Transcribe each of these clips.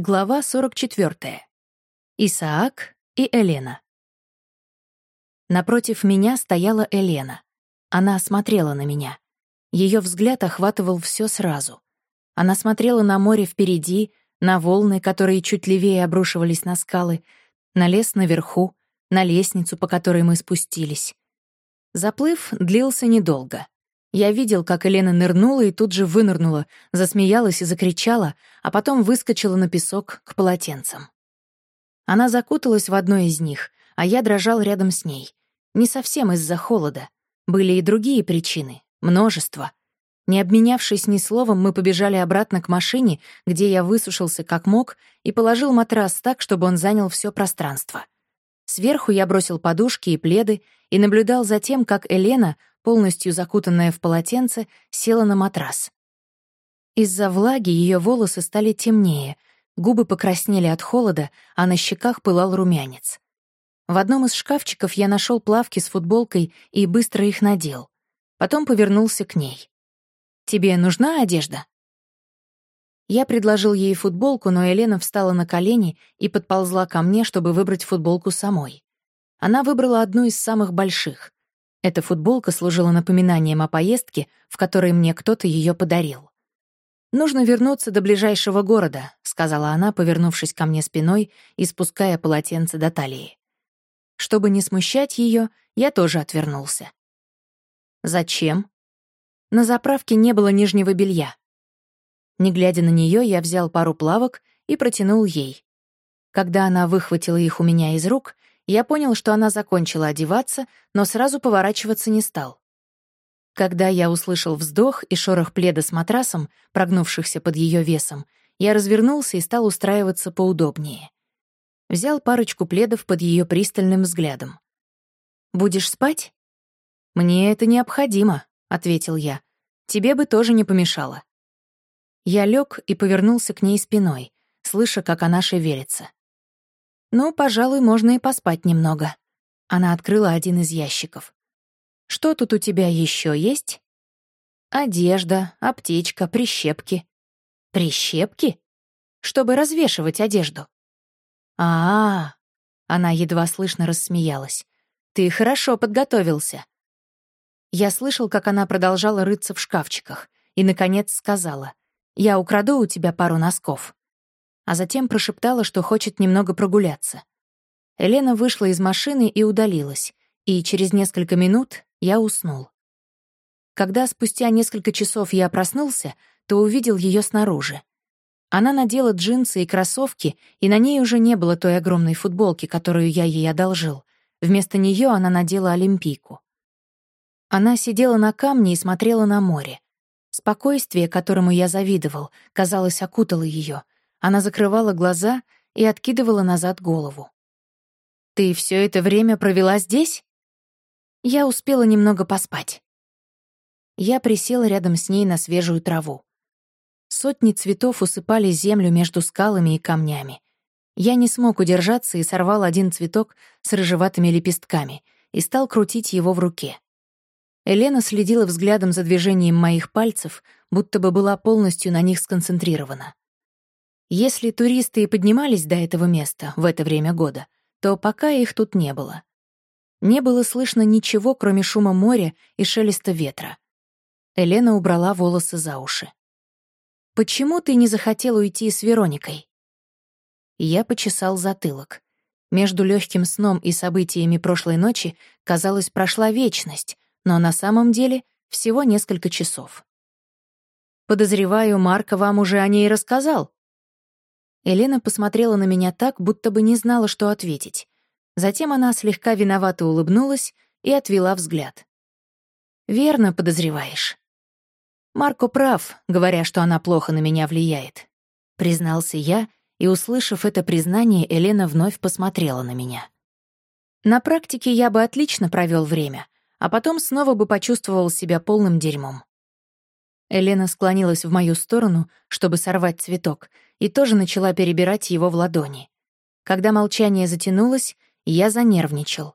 Глава 44. Исаак и Елена. Напротив меня стояла Елена. Она смотрела на меня. Ее взгляд охватывал все сразу. Она смотрела на море впереди, на волны, которые чуть левее обрушивались на скалы, на лес наверху, на лестницу, по которой мы спустились. Заплыв длился недолго. Я видел, как Елена нырнула и тут же вынырнула, засмеялась и закричала, а потом выскочила на песок к полотенцам. Она закуталась в одно из них, а я дрожал рядом с ней. Не совсем из-за холода. Были и другие причины, множество. Не обменявшись ни словом, мы побежали обратно к машине, где я высушился как мог и положил матрас так, чтобы он занял все пространство. Сверху я бросил подушки и пледы и наблюдал за тем, как Елена полностью закутанная в полотенце, села на матрас. Из-за влаги ее волосы стали темнее, губы покраснели от холода, а на щеках пылал румянец. В одном из шкафчиков я нашел плавки с футболкой и быстро их надел. Потом повернулся к ней. «Тебе нужна одежда?» Я предложил ей футболку, но Елена встала на колени и подползла ко мне, чтобы выбрать футболку самой. Она выбрала одну из самых больших. Эта футболка служила напоминанием о поездке, в которой мне кто-то ее подарил. «Нужно вернуться до ближайшего города», — сказала она, повернувшись ко мне спиной и спуская полотенце до талии. Чтобы не смущать ее, я тоже отвернулся. «Зачем?» На заправке не было нижнего белья. Не глядя на нее, я взял пару плавок и протянул ей. Когда она выхватила их у меня из рук, я понял, что она закончила одеваться, но сразу поворачиваться не стал. Когда я услышал вздох и шорох пледа с матрасом, прогнувшихся под ее весом, я развернулся и стал устраиваться поудобнее. Взял парочку пледов под ее пристальным взглядом. «Будешь спать?» «Мне это необходимо», — ответил я. «Тебе бы тоже не помешало». Я лег и повернулся к ней спиной, слыша, как она шевелится. «Ну, пожалуй, можно и поспать немного». Она открыла один из ящиков. «Что тут у тебя еще есть?» «Одежда, аптечка, прищепки». «Прищепки? Чтобы развешивать одежду». А, -а, а Она едва слышно рассмеялась. «Ты хорошо подготовился». Я слышал, как она продолжала рыться в шкафчиках, и, наконец, сказала, «Я украду у тебя пару носков» а затем прошептала, что хочет немного прогуляться. Елена вышла из машины и удалилась, и через несколько минут я уснул. Когда спустя несколько часов я проснулся, то увидел ее снаружи. Она надела джинсы и кроссовки, и на ней уже не было той огромной футболки, которую я ей одолжил. Вместо нее она надела олимпийку. Она сидела на камне и смотрела на море. Спокойствие, которому я завидовал, казалось, окутало ее — она закрывала глаза и откидывала назад голову. «Ты все это время провела здесь?» Я успела немного поспать. Я присела рядом с ней на свежую траву. Сотни цветов усыпали землю между скалами и камнями. Я не смог удержаться и сорвал один цветок с рыжеватыми лепестками и стал крутить его в руке. Елена следила взглядом за движением моих пальцев, будто бы была полностью на них сконцентрирована. Если туристы и поднимались до этого места в это время года, то пока их тут не было. Не было слышно ничего, кроме шума моря и шелеста ветра. Елена убрала волосы за уши. «Почему ты не захотел уйти с Вероникой?» Я почесал затылок. Между легким сном и событиями прошлой ночи, казалось, прошла вечность, но на самом деле всего несколько часов. «Подозреваю, Марка вам уже о ней рассказал», Елена посмотрела на меня так, будто бы не знала, что ответить. Затем она слегка виновато улыбнулась и отвела взгляд. «Верно подозреваешь». «Марко прав, говоря, что она плохо на меня влияет», — признался я, и, услышав это признание, Елена вновь посмотрела на меня. «На практике я бы отлично провел время, а потом снова бы почувствовал себя полным дерьмом». Елена склонилась в мою сторону, чтобы сорвать цветок, и тоже начала перебирать его в ладони. Когда молчание затянулось, я занервничал.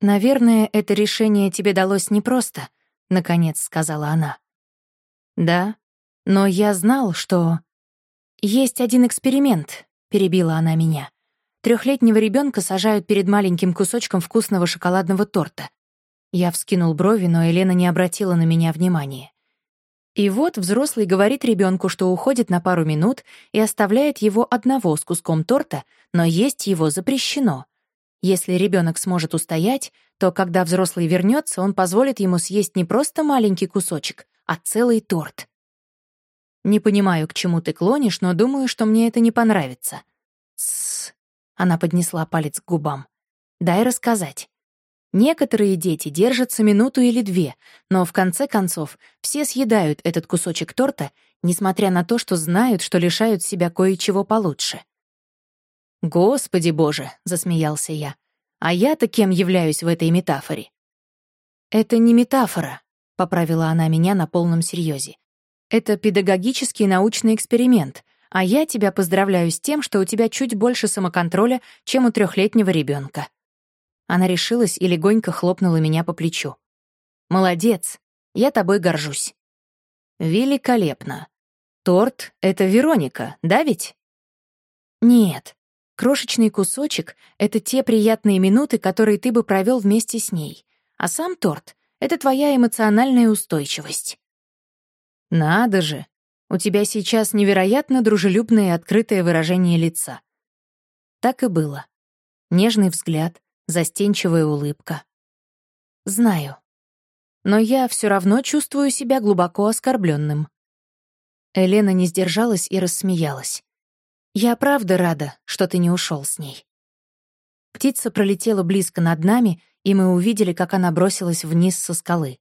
«Наверное, это решение тебе далось непросто», — наконец сказала она. «Да, но я знал, что...» «Есть один эксперимент», — перебила она меня. Трехлетнего ребенка сажают перед маленьким кусочком вкусного шоколадного торта. Я вскинул брови, но Елена не обратила на меня внимания. И вот взрослый говорит ребенку, что уходит на пару минут и оставляет его одного с куском торта, но есть его запрещено. Если ребенок сможет устоять, то когда взрослый вернется, он позволит ему съесть не просто маленький кусочек, а целый торт. Не понимаю, к чему ты клонишь, но думаю, что мне это не понравится. Тссс. Она поднесла палец к губам. Дай рассказать. Некоторые дети держатся минуту или две, но в конце концов все съедают этот кусочек торта, несмотря на то, что знают, что лишают себя кое-чего получше. «Господи боже!» — засмеялся я. «А я-то кем являюсь в этой метафоре?» «Это не метафора», — поправила она меня на полном серьезе. «Это педагогический научный эксперимент, а я тебя поздравляю с тем, что у тебя чуть больше самоконтроля, чем у трехлетнего ребенка. Она решилась и легонько хлопнула меня по плечу. «Молодец, я тобой горжусь». «Великолепно. Торт — это Вероника, да ведь?» «Нет», Крошечный кусочек — это те приятные минуты, которые ты бы провел вместе с ней. А сам торт — это твоя эмоциональная устойчивость. Надо же, у тебя сейчас невероятно дружелюбное и открытое выражение лица. Так и было. Нежный взгляд, застенчивая улыбка. Знаю. Но я все равно чувствую себя глубоко оскорбленным. Елена не сдержалась и рассмеялась. Я правда рада, что ты не ушел с ней. Птица пролетела близко над нами, и мы увидели, как она бросилась вниз со скалы.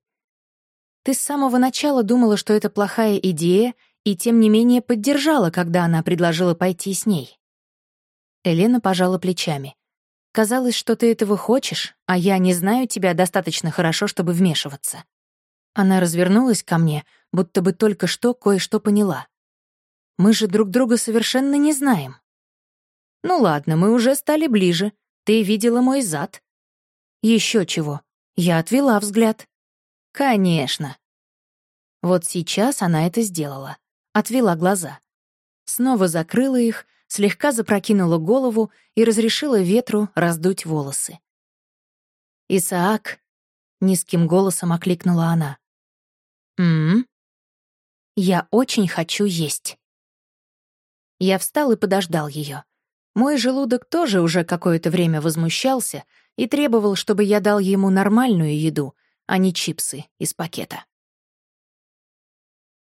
Ты с самого начала думала, что это плохая идея, и тем не менее поддержала, когда она предложила пойти с ней. Елена пожала плечами. Казалось, что ты этого хочешь, а я не знаю тебя достаточно хорошо, чтобы вмешиваться. Она развернулась ко мне, будто бы только что кое-что поняла. Мы же друг друга совершенно не знаем. Ну ладно, мы уже стали ближе. Ты видела мой зад. Еще чего. Я отвела взгляд. Конечно. Вот сейчас она это сделала. Отвела глаза. Снова закрыла их, слегка запрокинула голову и разрешила ветру раздуть волосы. «Исаак», — низким голосом окликнула она. «М-м? Я очень хочу есть». Я встал и подождал ее. Мой желудок тоже уже какое-то время возмущался и требовал, чтобы я дал ему нормальную еду, а не чипсы из пакета.